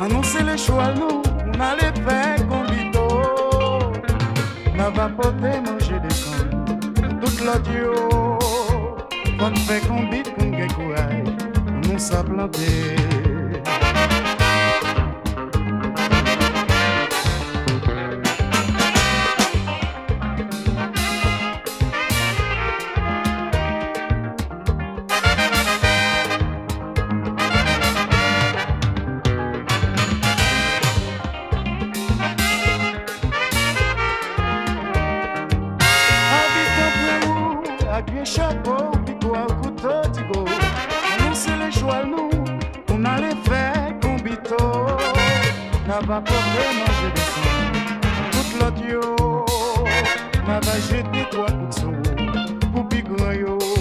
Annoncer les choix, nous, on allait faire combito. N'a va porter manger des cons, toute l'audio. Quand fait combit, qu'on gagne courage, planté. Pied Kaba kore manje de sou Tout lot yo Mava jet ni kwa kout sou Pou pi gran yo.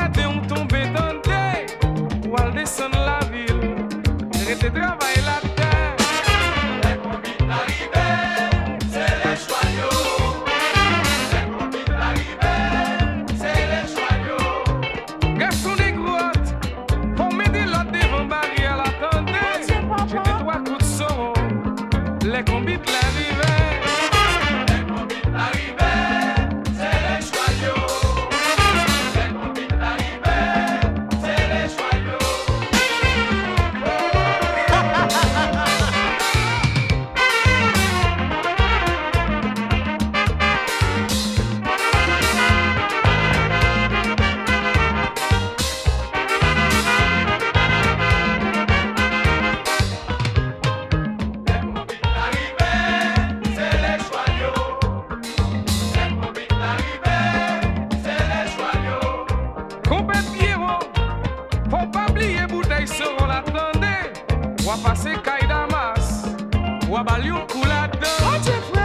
gade yon tombe tante, ou al desen la vil, rete travay. pase kay damas, wabal yon kou la dan.